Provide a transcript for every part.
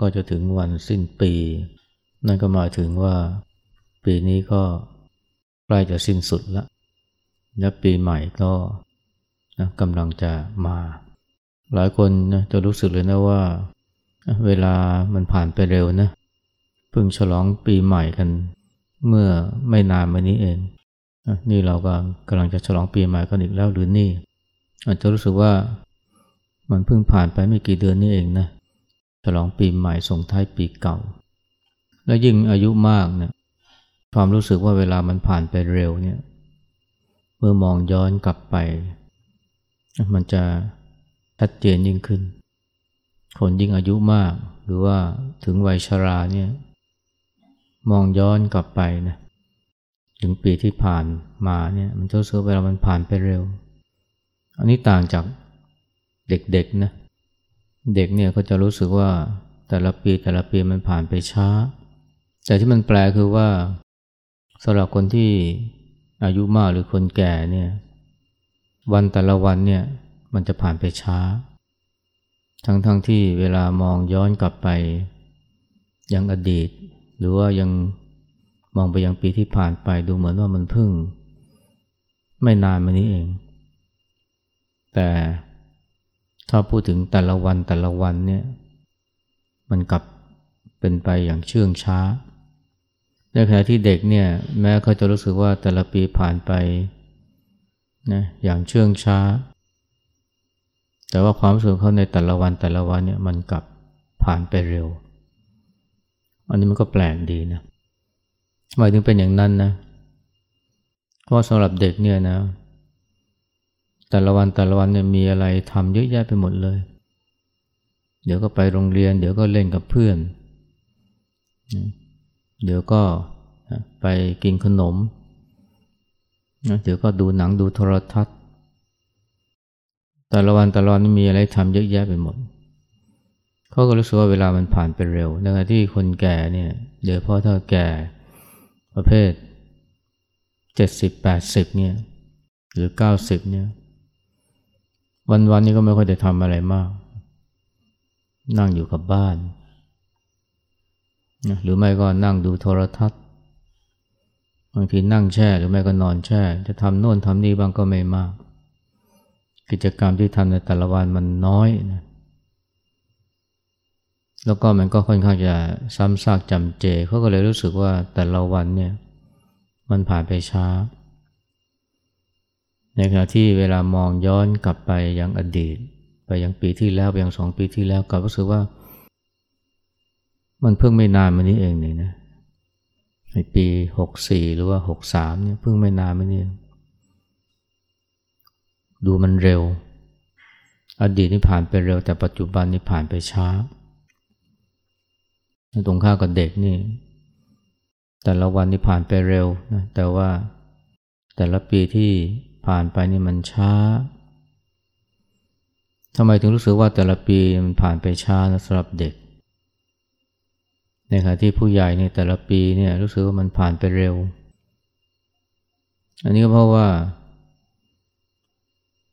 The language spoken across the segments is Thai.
ก็จะถึงวันสิ้นปี นั่นก็หมายถึงว่าปีนี้ก็ใกล้จะสิ้นสุดแล้วและปีใหม่ก็นะกำลังจะมา หลายคนนะจะรู้สึกเลยนะว่า เวลามันผ่านไปเร็วนะเพิ่งฉลองปีใหม่กันเมื่อไม่นานมานี้เอง นี่เราก็กำลังจะฉลองปีใหม่กันอีกแล้วหรือนี่ อาจจะรู้สึกว่ามันเพิ่งผ่านไปไม่กี่เดือนนี่เองนะ ฉลองปีใหม่ส่งท้ายปีเก่า แล้วยิ่งอายุมากเนี่ยความรู้สึกว่าเวลามันผ่านไปเร็วเนี่ยเมื่อมองย้อนกลับไป มันจะชัดเจนยิ่งขึ้น คนยิ่งอายุมาก หรือว่าถึงวัยชราเนี่ยมองย้อนกลับไปนะถึงปีที่ผ่านมาเนี่ยมันจะรู้สึกเวลามันผ่านไปเร็ว อันนี้ต่างจากเด็กๆนะ เด็กเนี่ยก็จะรู้สึกว่าแต่ละปีแต่ละปีมันผ่านไปช้า แต่ที่มันแปลคือว่าสำหรับคนที่อายุมากหรือคนแก่เนี่ย วันแต่ละวันเนี่ยมันจะผ่านไปช้า ทั้งๆทที่เวลามองย้อนกลับไป ยังอดีต หรือว่ายังมองไปยังปีที่ผ่านไปดูเหมือนว่ามันพึ่ง ไม่นานมานี้เอง แต่ ถ้าพูดถึงแต่ละวันแต่ละวันเนี่ยมันกลับเป็นไปอย่างเชื่องช้า ในขณะที่เด็กเนี่ยแม้เขาจะรู้สึกว่าแต่ละปีผ่านไปนะอย่างเชื่องช้า แต่ว่าความรู้สึกเขาในแต่ละวันแต่ละวันเนี่ยมันกลับผ่านไปเร็ว อันนี้มันก็แปลกดีนะทำไมถึงเป็นอย่างนั้นนะเพราะสำหรับเด็กเนี่ยนะ แต่ละวันแต่ละวันเนี่ยมีอะไรทำเยอะแยะไปหมดเลย เดี๋ยวก็ไปโรงเรียน เดี๋ยวก็เล่นกับเพื่อน เดี๋ยวก็ไปกินขนม เดี๋ยวก็ดูหนังดูโทรทัศน์ แต่ละวันแต่ละวันมีอะไรทำเยอะแยะไปหมด เขาก็รู้สึกว่าเวลามันผ่านไปเร็วในขณะที่คนแก่เนี่ยเดี๋ยวพอถ้าแก่ประเภทเจ็ดสิบแปดสิบเนี่ยหรือเก้าสิบเนี่ย วันวันนี้ก็ไม่ค่อยได้ทำอะไรมาก นั่งอยู่กับบ้านหรือไม่ก็นั่งดูโทรทัศน์บางทีนั่งแช่หรือไม่ก็นอนแช่ จะทำโน่นทำนี่บ้างก็ไม่มาก กิจกรรมที่ทำในแต่ละวันมันน้อยนะแล้วก็มันก็ค่อนข้างจะซ้ำซากจำเจเขาก็เลยรู้สึกว่าแต่ละวันเนี่ย มันผ่านไปช้า ในขณะที่เวลามองย้อนกลับไปยังอดีต ไปยังปีที่แล้วไปยังสองปีที่แล้วกลับรู้สึกว่า มันเพิ่งไม่นานมานี้เองเลยนะในปีหกสี่หรือว่าหกสามเนี่ยเพิ่งไม่นานมานี้ดูมันเร็ว อดีตนี่ผ่านไปเร็ว แต่ปัจจุบันนี่ผ่านไปช้าตรงข้ากับเด็กนี่ แต่ละวันนี่ผ่านไปเร็วนะแต่ว่าแต่ละปีที่ ผ่านไปนี่มันช้าทำไมถึงรู้สึกว่าแต่ละปีมันผ่านไปช้านะสำหรับเด็ก ในขณะที่ผู้ใหญ่เนี่ยแต่ละปีเนี่ยรู้สึกว่ามันผ่านไปเร็ว อันนี้ก็เพราะว่า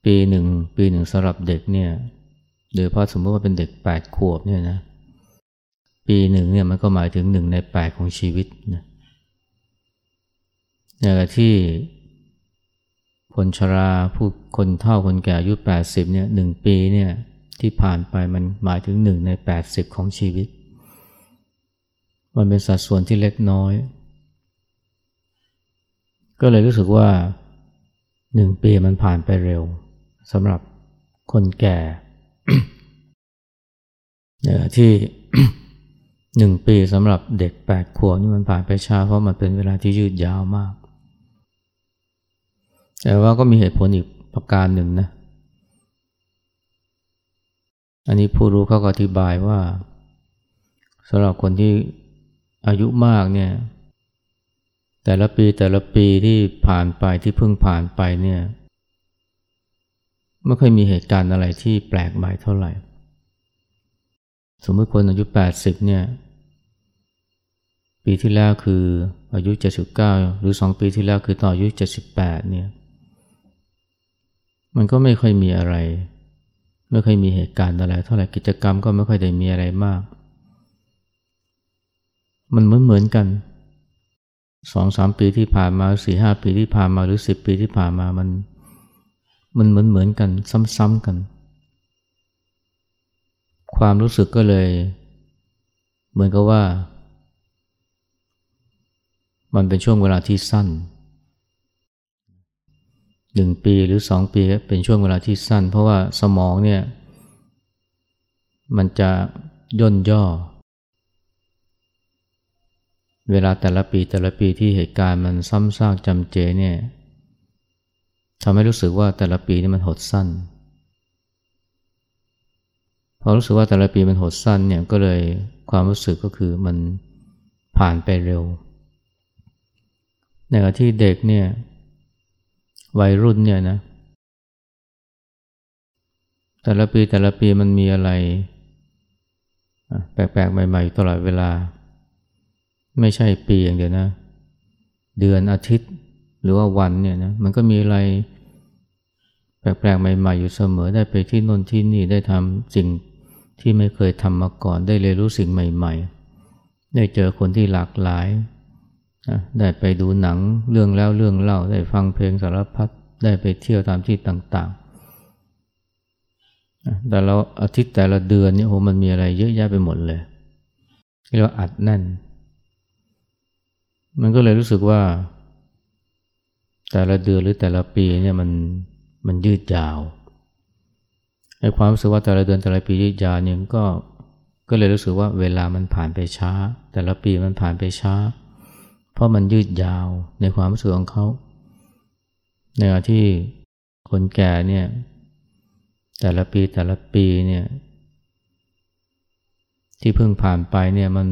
ปีหนึ่งปีหนึ่งสำหรับเด็กเนี่ยโดยเพราะสมมติว่าเป็นเด็กแปดขวบเนี่ยนะปีหนึ่งเนี่ยมันก็หมายถึงหนึ่งในแปดของชีวิตนะอย่างที่ คนชราผู้คนเฒ่าคนแก่อายุ 80เนี่ยหนึ่งปีเนี่ยที่ผ่านไปมันหมายถึงหนึ่งใน 80 ของชีวิต มันเป็นสัดส่วนที่เล็กน้อย ก็เลยรู้สึกว่าหนึ่งปีมันผ่านไปเร็วสำหรับคนแก่ที่หนึ่งปีสำหรับเด็กแปดขวบนี่มันผ่านไปช้าเพราะมันเป็นเวลาที่ยืดยาวมาก แต่ว่าก็มีเหตุผลอีกประการหนึ่งนะ อันนี้ผู้รู้เขาก็อธิบายว่าสำหรับคนที่อายุมากเนี่ย แต่ละปีแต่ละปีที่ผ่านไปที่เพิ่งผ่านไปเนี่ยไม่ค่อยมีเหตุการณ์อะไรที่แปลกใหม่เท่าไหร่ สมมติคนอายุ 80 เนี่ย ปีที่แล้วคืออายุ 79 หรือ 2 ปีที่แล้วคือต่ออายุ 78 เนี่ย มันก็ไม่ค่อยมีอะไร ไม่ค่อยมีเหตุการณ์อะไร เท่าไหร่กิจกรรมก็ไม่ค่อยได้มีอะไรมาก มันเหมือนเหมือนกันสองสามปีที่ผ่านมาสี่ห้าปีที่ผ่านมาหรือสิบปีที่ผ่านมามัน มันเหมือนเหมือนกัน ซ้ำๆกัน ความรู้สึกก็เลย เหมือนกับว่า มันเป็นช่วงเวลาที่สั้น หนึ่งปีหรือสองปีเป็นช่วงเวลาที่สั้น เพราะว่าสมองเนี่ย มันจะย่นย่อ เวลาแต่ละปีแต่ละปีที่เหตุการณ์มันซ้ำซากจำเจเนี่ยทำให้รู้สึกว่าแต่ละปีนี่มันหดสั้น พอรู้สึกว่าแต่ละปีมันหดสั้นเนี่ยก็เลยความรู้สึกก็คือมันผ่านไปเร็วในขณะที่เด็กเนี่ย วัยรุ่นเนี่ยนะ แต่ละปีแต่ละปีมันมีอะไร แปลกๆ ใหม่ๆตลอดเวลา ไม่ใช่ปีอย่างเดียวนะ เดือนอาทิตย์หรือว่าวันเนี่ยนะมันก็มีอะไร แปลกๆ ใหม่ๆ อยู่เสมอได้ไปที่นนที่นี่ได้ทำสิ่งที่ไม่เคยทำมาก่อนได้เรียนรู้สิ่งใหม่ ๆ ได้เจอคนที่หลากหลาย ได้ไปดูหนังเรื่องแล้วเรื่องเล่า ได้ฟังเพลงสารพัดได้ไปเที่ยวตามที่ต่างๆ แต่เราอาทิตย์แต่ละเดือนนี่โอ้มันมีอะไรเยอะแยะไปหมดเลยที่เราอัดแน่น มันก็เลยรู้สึกว่า แต่ละเดือนหรือแต่ละปีเนี่ยมันมันยืดยาวไอ้ความรู้สึกว่าแต่ละเดือนแต่ละปียืดยาวเนี่ยก็ก็เลยรู้สึกว่าเวลามันผ่านไปช้า แต่ละปีมันผ่านไปช้า เพราะมันยืดยาวในความรู้สึกของเขา ในขณะที่คนแก่เนี่ยแต่ละปีแต่ละปีเนี่ยที่เพิ่งผ่านไปเนี่ยมัน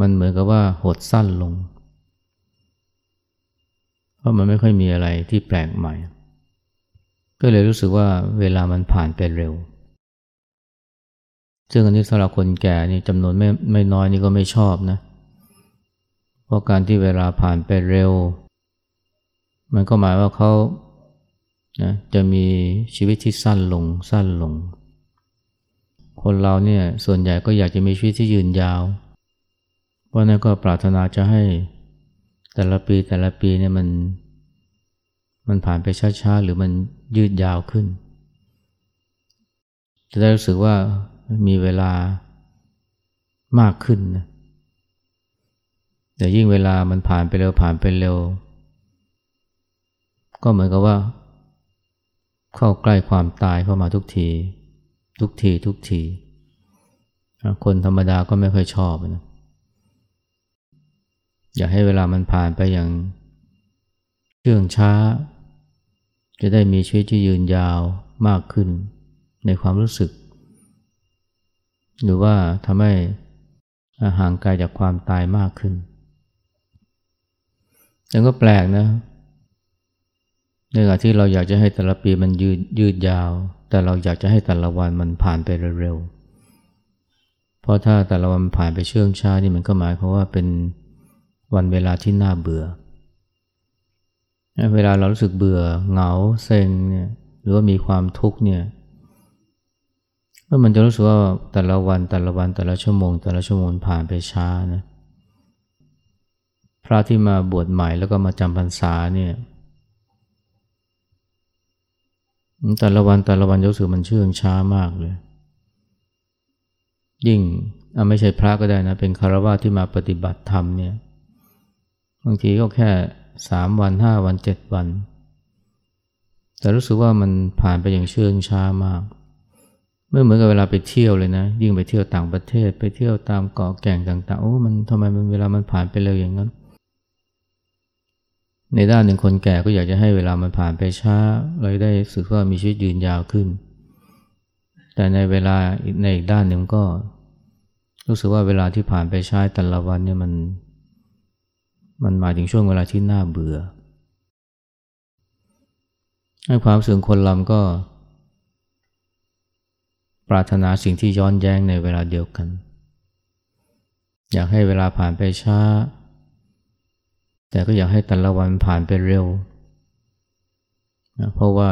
มันเหมือนกับว่าหดสั้นลง เพราะมันไม่ค่อยมีอะไรที่แปลกใหม่ ก็เลยรู้สึกว่าเวลามันผ่านไปเร็ว ซึ่งอันนี้สำหรับคนแก่นี่จำนวนไม่ไม่น้อยนี่ก็ไม่ชอบนะเพราะการที่เวลาผ่านไปเร็ว มันก็หมายว่าเขานะจะมีชีวิตที่สั้นลงสั้นลง คนเราเนี่ยส่วนใหญ่ก็อยากจะมีชีวิตที่ยืนยาวเพราะนั้นก็ปรารถนาจะให้แต่ละปีแต่ละปีเนี่ยมันมันผ่านไปช้าๆ หรือมันยืดยาวขึ้น จะได้รู้สึกว่ามีเวลามากขึ้นนะ แต่ยิ่งเวลามันผ่านไปเร็วผ่านไปเร็ว ก็เหมือนกับว่า เข้าใกล้ความตายเข้ามาทุกที ทุกทีทุกที คนธรรมดาก็ไม่ค่อยชอบนะอยากให้เวลามันผ่านไปอย่างเชื่องช้า จะได้มีชีวิตที่ยืนยาวมากขึ้นในความรู้สึก หรือว่าทำให้ห่างไกลจากความตายมากขึ้น แต่ก็แปลกนะในขณะที่เราอยากจะให้แต่ละปีมันยืดยืดยาว แต่เราอยากจะให้แต่ละวันมันผ่านไปเร็วๆ เพราะถ้าแต่ละวันผ่านไปเชื่องช้านี่มันก็หมายความว่าเป็นวันเวลาที่น่าเบื่อ เวลาเรารู้สึกเบื่อเหงาเซ็งเนี่ยหรือว่ามีความทุกข์เนี่ยเมื่อมันจะรู้สึกว่าแต่ละวันแต่ละวันแต่ละชั่วโมง แต่ละชั่วโมงผ่านไปช้านะ พระที่มาบวชใหม่แล้วก็มาจำพรรษาเนี่ยแต่ละวันแต่ละวันรู้สึกมันเชื่องช้ามากเลย ยิ่งไม่ใช่พระก็ได้นะ เป็นคารวะที่มาปฏิบัติธรรมเนี่ยบางทีก็แค่สามวันห้าวันเจ็ดวัน แต่รู้สึกว่ามันผ่านไปอย่างเชื่องช้ามาก ไม่เหมือนกับเวลาไปเที่ยวเลยนะ ยิ่งไปเที่ยวต่างประเทศไปเที่ยวตามเกาะแก่งต่างๆโอ้มันทำไมมันเวลามันผ่านไปเร็วอย่างนั้น ในด้านหนึ่งคนแก่ก็อยากจะให้เวลามันผ่านไปช้าเราได้สึกว่ามีชีวิตยืนยาวขึ้น แต่ในเวลาในอีกด้านหนึ่งก็ รู้สึกว่าเวลาที่ผ่านไปช้าแต่ละวันเนี่ยมัน มันหมายถึงช่วงเวลาที่น่าเบื่อให้ความสึงคนลำก็ ปรารถนาสิ่งที่ย้อนแย้งในเวลาเดียวกัน อยากให้เวลาผ่านไปช้า แต่ก็อยากให้แต่ละวันผ่านไปเร็วนะเพราะว่า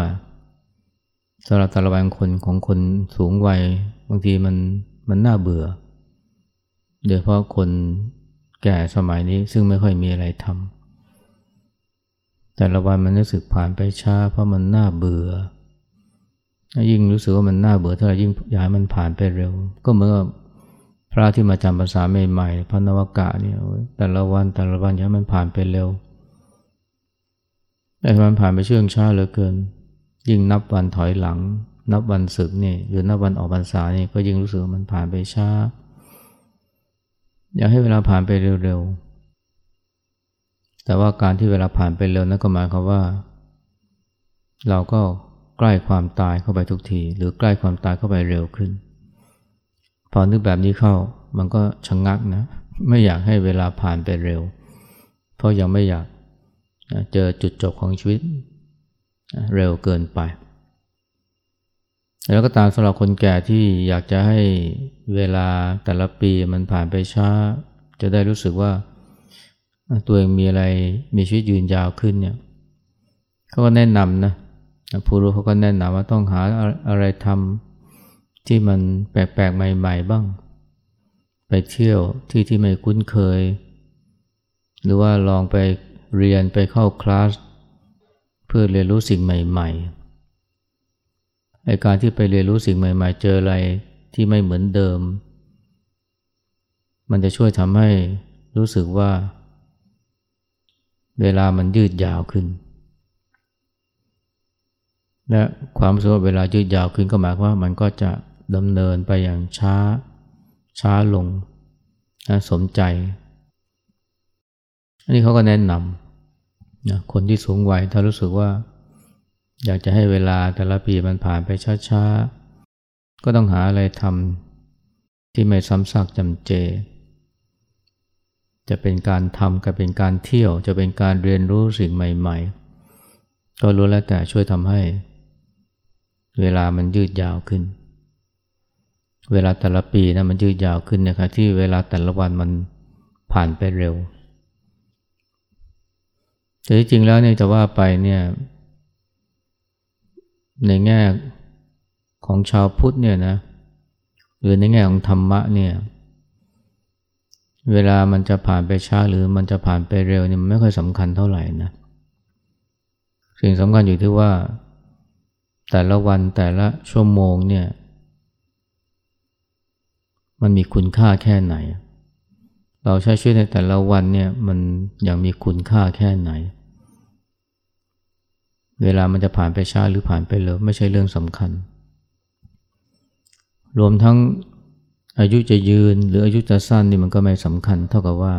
สำหรับแต่ละวันคนของคนสูงวัยบางทีมันมันน่าเบื่อ โดยเฉพาะคนแก่สมัยนี้ซึ่งไม่ค่อยมีอะไรทำแต่ละวันมันรู้สึกผ่านไปช้า เพราะมันน่าเบื่อ ยิ่งรู้สึกว่ามันน่าเบื่อเท่าไหร่ยิ่งอยากให้มันผ่านไปเร็ว ก็เหมือนกับ ระที่มาจำภาษาใหม่ๆพระนวกะเนี่ยแต่ละวันแต่ละวันอยากให้มันผ่านไปเร็วแต่มันผ่านไปเชื่องช้าเหลือเกิน ยิ่งนับวันถอยหลัง นับวันศึกเนี่ยหรือนับวันออกพรรษาเนี่ยก็ยิ่งรู้สึกมันผ่านไปช้า อยากให้เวลาผ่านไปเร็วๆแต่ว่าการที่เวลาผ่านไปเร็วนั่นก็หมายความว่า เราก็ใกล้ความตายเข้าไปทุกที หรือใกล้ความตายเข้าไปเร็วขึ้น อนึกแบบนี้เข้า มันก็ชะงงักนะ ไม่อยากให้เวลาผ่านไปเร็ว เพราะยังไม่อยากเจอจุดจบของชีวิตเร็วเกินไป แล้วก็ตามสำหรับคนแก่ที่อยากจะให้เวลาแต่ละปีมันผ่านไปช้า จะได้รู้สึกว่าตัวเองมีอะไรมีชีวิตยืนยาวขึ้นเนี่ยเขาก็แนะนำนะผู้รู้เขาก็แนะนำว่าต้องหาอะไรทำ ที่มันแปลกๆใหม่ ๆ บ้าง ไปเที่ยวที่ที่ไม่คุ้นเคย หรือว่าลองไปเรียนไปเข้าคลาสเพื่อเรียนรู้สิ่งใหม่ๆไอการที่ไปเรียนรู้สิ่งใหม่ ๆ เจออะไรที่ไม่เหมือนเดิม มันจะช่วยทำให้รู้สึกว่า เวลามันยืดยาวขึ้น และความรู้สึกว่าเวลายืดยาวขึ้นก็หมายความว่ามันก็จะ ดำเนินไปอย่างช้า ช้าลงนะสมใจ อันนี้เขาก็แนะนำนะคนที่สูงวัยถ้ารู้สึกว่า อยากจะให้เวลาแต่ละปีมันผ่านไปช้าๆ ก็ต้องหาอะไรทำที่ไม่ซ้ำซากจำเจ จะเป็นการทำก็เป็นการเที่ยว จะเป็นการเรียนรู้สิ่งใหม่ ๆ ก็รู้แล้วแต่ช่วยทำให้เวลามันยืดยาวขึ้น เวลาแต่ละปีนะมันยืดยาวขึ้นนะครับที่เวลาแต่ละวันมันผ่านไปเร็ว แต่จริงแล้วเนี่ยจะว่าไปเนี่ยในแง่ของชาวพุทธเนี่ยนะหรือในแง่ของธรรมะเนี่ยเวลามันจะผ่านไปช้าหรือมันจะผ่านไปเร็วเนี่ยมันไม่ค่อยสำคัญเท่าไหร่นะสิ่งสำคัญอยู่ที่ว่า แต่ละวันแต่ละชั่วโมงเนี่ย มันมีคุณค่าแค่ไหน เราใช้ชีวิตในแต่ละวันเนี่ยมันยังมีคุณค่าแค่ไหน เวลามันจะผ่านไปช้าหรือผ่านไปเร็วไม่ใช่เรื่องสำคัญ รวมทั้งอายุจะยืนหรืออายุจะสั้นนี่มันก็ไม่สำคัญ เท่ากับว่า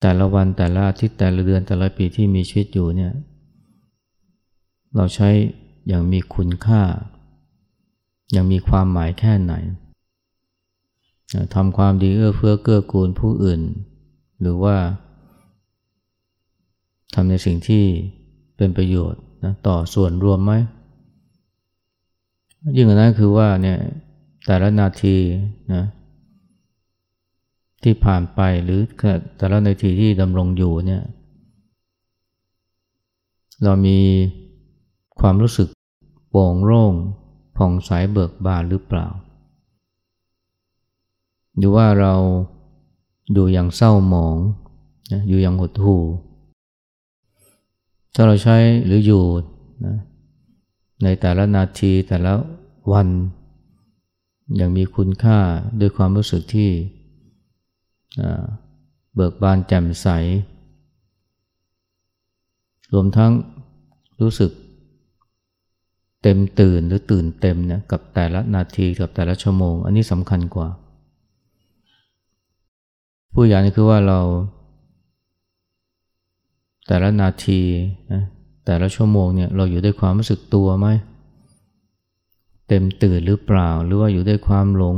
แต่ละวันแต่ละอาทิตย์แต่ละเดือนแต่ละปีที่มีชีวิตอยู่เนี่ยเราใช้อย่างมีคุณค่า อย่างมีความหมายแค่ไหน ทำความดีเอื้อเฟื้อเกื้อกูลผู้อื่น หรือว่าทำในสิ่งที่เป็นประโยชน์นะต่อส่วนรวมไหมยิ่งกว่านั้นคือว่าเนี่ยแต่ละนาทีนะที่ผ่านไปหรือแต่ละนาทีที่ดำรงอยู่เนี่ยเรามีความรู้สึกโปร่งโล่งผ่องใสเบิกบานหรือเปล่า หรือว่าเราดูอย่างเศร้าหมองนะอยู่อย่างหดหู่ ถ้าเราใช้หรืออยู่นะในแต่ละนาทีแต่ละวัน อย่างมีคุณค่าด้วยความรู้สึกที่เบิกบานแจ่มใส รวมทั้งรู้สึกเต็มตื่นหรือตื่นเต็มเนี่ยกับแต่ละนาทีกับแต่ละชั่วโมง อันนี้สำคัญกว่า ผู้อย่างนี้คือว่าเรา แต่ละนาทีนะแต่ละชั่วโมงเนี่ยเราอยู่ด้วยความรู้สึกตัวไหมเต็มตื่นหรือเปล่า หรือว่าอยู่ด้วยความหลง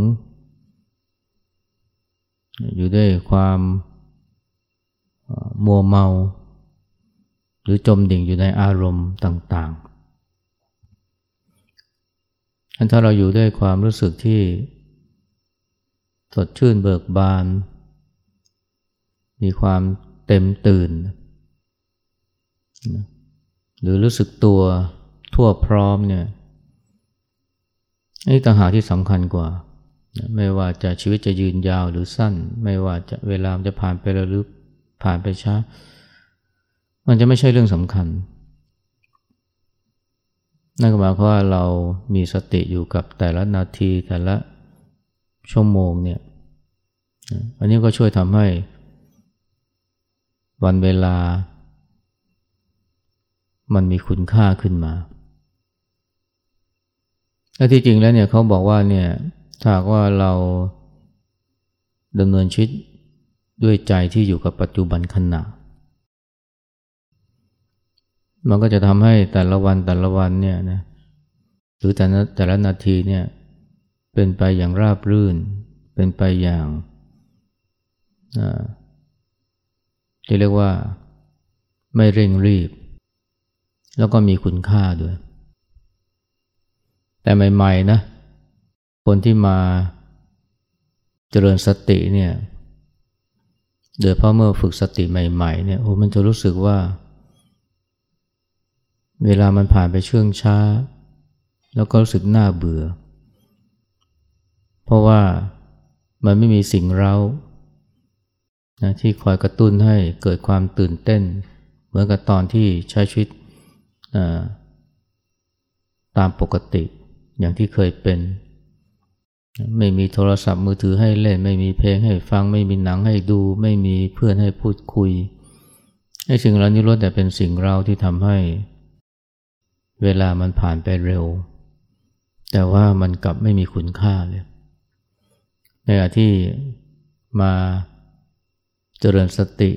อยู่ด้วยความมัวเมา หรือจมดิ่งอยู่ในอารมณ์ต่างๆันถ้าเราอยู่ด้วยความรู้สึกที่สดชื่นเบิกบาน มีความเต็มตื่น หรือรู้สึกตัวทั่วพร้อมเนี่ยนี่ต่างหากที่สำคัญกว่า ไม่ว่าจะชีวิตจะยืนยาวหรือสั้น ไม่ว่าจะเวลาจะผ่านไปเร็วหรือผ่านไปช้า มันจะไม่ใช่เรื่องสำคัญ นั่นก็หมายความว่าเรามีสติอยู่กับแต่ละนาทีแต่ละชั่วโมงเนี่ย อันนี้ก็ช่วยทำให้ วันเวลา มันมีคุณค่าขึ้นมาและที่จริงแล้วเนี่ยเขาบอกว่าเนี่ยถ้าว่าเราดำเนินชีวิตด้วยใจที่อยู่กับปัจจุบันขณะ มันก็จะทำให้แต่ละวันแต่ละวันเนี่ยนะหรือแต่ละแต่ละนาทีเนี่ยเป็นไปอย่างราบรื่น เป็นไปอย่าง ที่เรียกว่าไม่เร่งรีบ แล้วก็มีคุณค่าด้วย แต่ใหม่ๆนะ คนที่มาเจริญสติเนี่ยโดยเพราะเมื่อฝึกสติใหม่ๆเนี่ยโอ้มันจะรู้สึกว่า เวลามันผ่านไปเชื่องช้า แล้วก็รู้สึกน่าเบื่อ เพราะว่ามันไม่มีสิ่งเร้า นะที่คอยกระตุ้นให้เกิดความตื่นเต้น เหมือนกับตอนที่ใช้ชีวิตตามปกติอย่างที่เคยเป็น ไม่มีโทรศัพท์มือถือให้เล่น ไม่มีเพลงให้ฟัง ไม่มีหนังให้ดู ไม่มีเพื่อนให้พูดคุยไอ้สิ่งเหล่านี้ล้วนแต่เป็นสิ่งเราที่ทำให้ เวลามันผ่านไปเร็ว แต่ว่ามันกลับไม่มีคุณค่าเลยในขณะที่มา เจริญสติ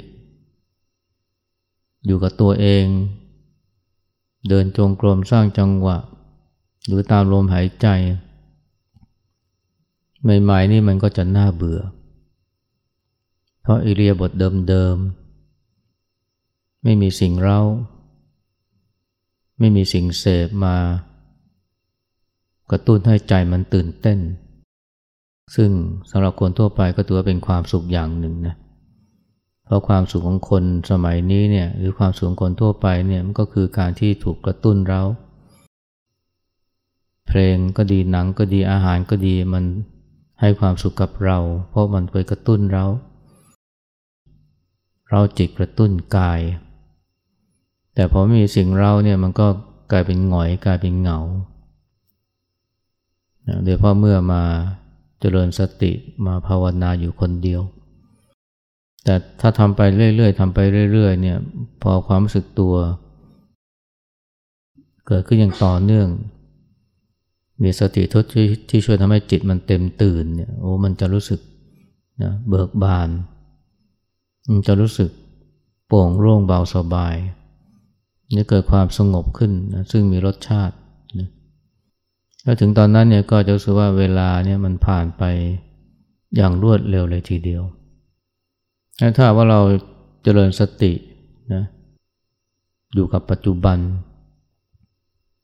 อยู่กับตัวเอง เดินจงกรมสร้างจังหวะ หรือตามลมหายใจ ใหม่ๆนี่มันก็จะน่าเบื่อ เพราะอิเลียบทเดิมๆ ไม่มีสิ่งเร้า ไม่มีสิ่งเสพมากระตุ้นให้ใจมันตื่นเต้น ซึ่งสำหรับคนทั่วไปก็ถือว่าเป็นความสุขอย่างหนึ่งนะ เพราะความสุขของคนสมัยนี้เนี่ยหรือความสุขของคนทั่วไปเนี่ยมันก็คือการที่ถูกกระตุ้นเราเพลงก็ดีหนังก็ดีอาหารก็ดีมันให้ความสุขกับเรา เพราะมันไปกระตุ้นเรา เราจิตกระตุ้นกาย แต่พอม่มีสิ่งเราเนี่ยมันก็กลายเป็นหงอยกลายเป็นเหงาโดยเพราะเมื่อมาเจริญสติมาภาวนาอยู่คนเดียว แต่ถ้าทำไปเรื่อยๆทำไปเรื่อยๆเนี่ยพอความรู้สึกตัว เกิดขึ้นอย่างต่อเนื่อง มีสติทดที่ที่ช่วยทำให้จิตมันเต็มตื่นเนี่ยโอ้มันจะรู้สึกนะเบิกบาน มันจะรู้สึกโปร่งโล่งเบาสบายนี่เกิดความสงบขึ้นนะซึ่งมีรสชาตินะแล้วถึงตอนนั้นเนี่ยก็จะรู้สึกว่าเวลาเนี่ยมันผ่านไปอย่างรวดเร็วเลยทีเดียว ถ้าว่าเราเจริญสตินะอยู่กับปัจจุบัน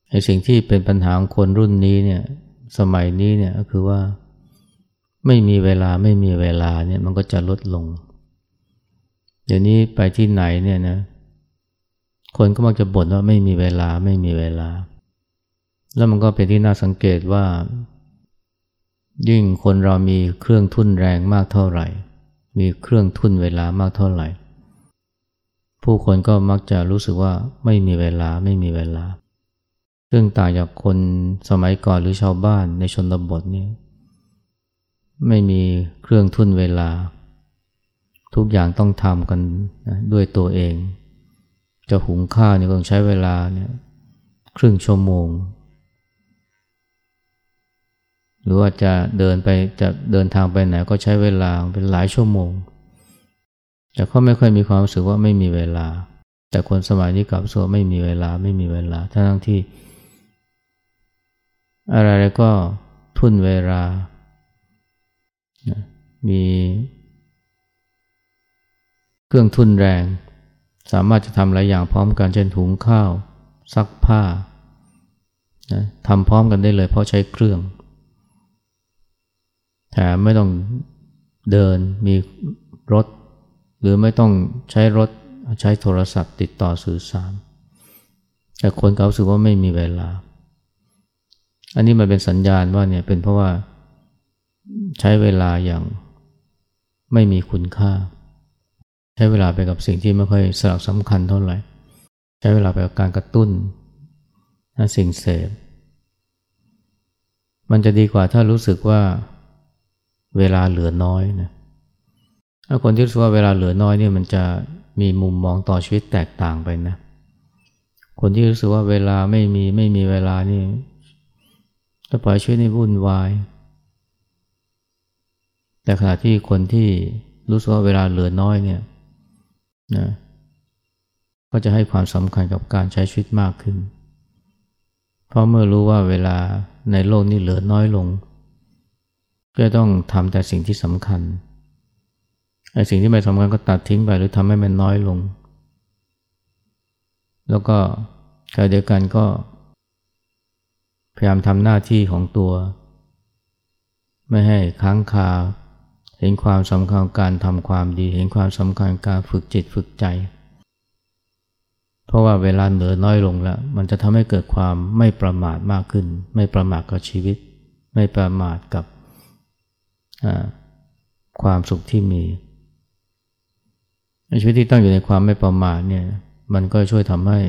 ไอ้สิ่งที่เป็นปัญหาของคนรุ่นนี้เนี่ยสมัยนี้เนี่ยก็คือว่าไม่มีเวลาไม่มีเวลาเนี่ยมันก็จะลดลง เดี๋ยวนี้ไปที่ไหนเนี่ยนะคนก็มักจะบ่นว่าไม่มีเวลาไม่มีเวลา แล้วมันก็เป็นที่น่าสังเกตว่า ยิ่งคนเรามีเครื่องทุ่นแรงมากเท่าไหร่ มีเครื่องทุ่นเวลามากเท่าไหร่ ผู้คนก็มักจะรู้สึกว่าไม่มีเวลาไม่มีเวลา ซึ่งต่างจากคนสมัยก่อนหรือชาวบ้านในชนบทนี่ไม่มีเครื่องทุ่นเวลา ทุกอย่างต้องทำกันนะด้วยตัวเอง จะหุงข้าวเนี่ยต้องใช้เวลาเนี่ยครึ่งชั่วโมง หรือว่าจะเดินไปจะเดินทางไปไหนก็ใช้เวลาเป็นหลายชั่วโมง แต่เขาไม่ค่อยมีความรู้สึกว่าไม่มีเวลา แต่คนสมัยนี้กลับโซไม่มีเวลาไม่มีเวลาทั้งที่ อะไรก็ทุ่นเวลา มีเครื่องทุ่นแรง สามารถจะทำหลายอย่างพร้อมกันเช่นถุงข้าว ซักผ้าทำพร้อมกันได้เลยเพราะใช้เครื่อง ไม่ต้องเดินมีรถ หรือไม่ต้องใช้รถใช้โทรศัพท์ติดต่อสื่อสาร แต่คนเขาสึกว่าไม่มีเวลา อันนี้มันเป็นสัญญาณว่าเนี่ยเป็นเพราะว่าใช้เวลาอย่างไม่มีคุณค่า ใช้เวลาไปกับสิ่งที่ไม่ค่อยสลักสำคัญเท่าไหร่ ใช้เวลาไปกับการกระตุ้นสิ่งเสพมันจะดีกว่าถ้ารู้สึกว่า เวลาเหลือน้อยนะถ้าคนที่รู้สึกว่าเวลาเหลือน้อยเนี่ยมันจะมีมุมมองต่อชีวิตแตกต่างไปนะคนที่รู้สึกว่าเวลาไม่มีไม่มีเวลานี่จะปล่อยชีวิตในวุ่นวาย แต่ขณะที่คนที่รู้สึกว่าเวลาเหลือน้อยเนี่ยนะก็จะให้ความสำคัญกับการใช้ชีวิตมากขึ้น เพราะเมื่อรู้ว่าเวลาในโลกนี้เหลือน้อยลง ก็ต้องทำแต่สิ่งที่สำคัญไอ้สิ่งที่ไม่สำคัญก็ตัดทิ้งไปหรือทำให้มันน้อยลง แล้วก็ขณะเดียวกันก็ พยายามทำหน้าที่ของตัว ไม่ให้ค้างคา เห็นความสำคัญการทำความดี เห็นความสำคัญการฝึกจิตฝึกใจ เพราะว่าเวลาเหลือน้อยลงแล้ว มันจะทำให้เกิดความไม่ประมาทมากขึ้น ไม่ประมาทกับชีวิต ไม่ประมาทกับ ความสุขที่มีชีวิตที่ตั้งอยู่ในความไม่ประมาทเนี่ยมันก็ช่วยทำให้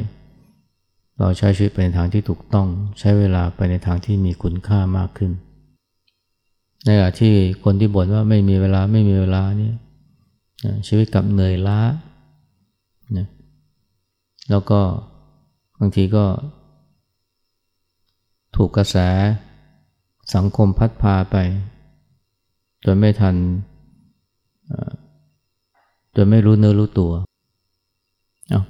เราใช้ชีวิตไปในทางที่ถูกต้อง ใช้เวลาไปในทางที่มีคุณค่ามากขึ้น ในขณะที่คนที่บ่นว่าไม่มีเวลาไม่มีเวลาเนี่ยชีวิตกับเหนื่อยล้านะแล้วก็บางทีก็ ถูกกระแสสังคมพัดพาไป จนไม่ทันจนไม่รู้เนื้อรู้ตัว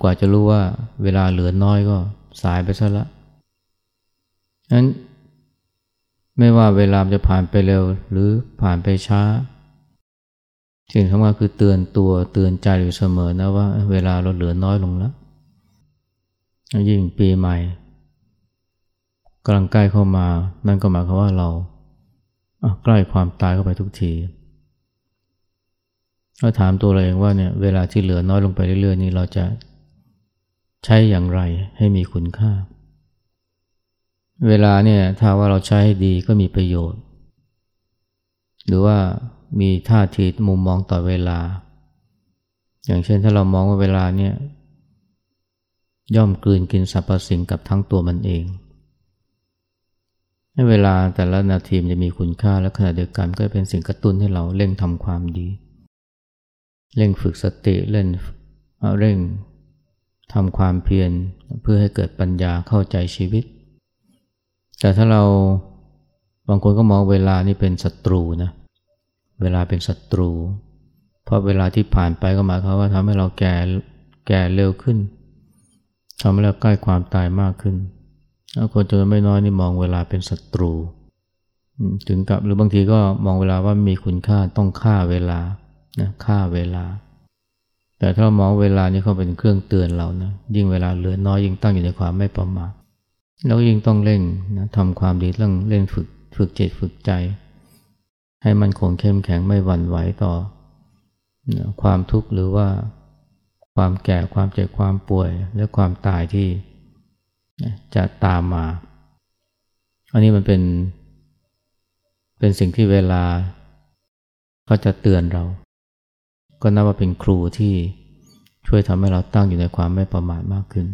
กว่าจะรู้ว่าเวลาเหลือน้อยก็สายไปซะละนั้นไม่ว่าเวลาจะผ่านไปเร็วหรือผ่านไปช้า สิ่งสำคัญคือเตือนตัวเตือนใจอยู่เสมอนะว่า เวลาเราเหลือน้อยลงแล้ว ยิ่งปีใหม่กำลังใกล้เข้ามา นั่นก็หมายความว่าเรา ใกล้ความตายเข้าไปทุกทีก็ถามตัวเราเองว่าเนี่ยเวลาที่เหลือน้อยลงไปเรื่อยๆ นี้เราจะใช้อย่างไรให้มีคุณค่า เวลาเนี่ยถ้าว่าเราใช้ให้ดีก็มีประโยชน์ หรือว่ามีท่าทีมุมมองต่อเวลา อย่างเช่นถ้าเรามองว่าเวลาเนี่ยย่อมกลืนกินสรรพสิ่งกับทั้งตัวมันเอง เวลาแต่ละนาทีมจะมีคุณค่าและขณะเดียวกันก็เป็นสิ่งกระตุ้นให้เราเร่งทำความดี เร่งฝึกสติเล่นเร่งทำความเพียรเพื่อให้เกิดปัญญาเข้าใจชีวิต แต่ถ้าเราบางคนก็มองเวลานี่เป็นศัตรูนะ เวลาเป็นศัตรู เพราะเวลาที่ผ่านไปก็หมายความว่าทำให้เราแก่แก่เร็วขึ้นทำให้เราใกล้ความตายมากขึ้น คนจำนวนไม่น้อยนี่มองเวลาเป็นศัตรู ถึงกับหรือบางทีก็มองเวลาว่ามีคุณค่าต้องฆ่าเวลานะค่าเวลา แต่ถ้ามองเวลานี้เขาเป็นเครื่องเตือนเรานะยิ่งเวลาเหลือน้อยยิ่งตั้งอยู่ในความไม่ประมาทแล้วยิ่งต้องเร่งนะทำความดีเรื่องเล่นฝึกฝึกจิตฝึกใจ ให้มันคงเข้มแข็งไม่หวั่นไหวต่อนะความทุกข์หรือว่าความแก่ความเจ็บความป่วยและความตายที่ จะตามมา อันนี้มันเป็น เป็นสิ่งที่เวลาเขาจะเตือนเรา ก็นับว่าเป็นครูที่ช่วยทำให้เราตั้งอยู่ในความไม่ประมาทมากขึ้น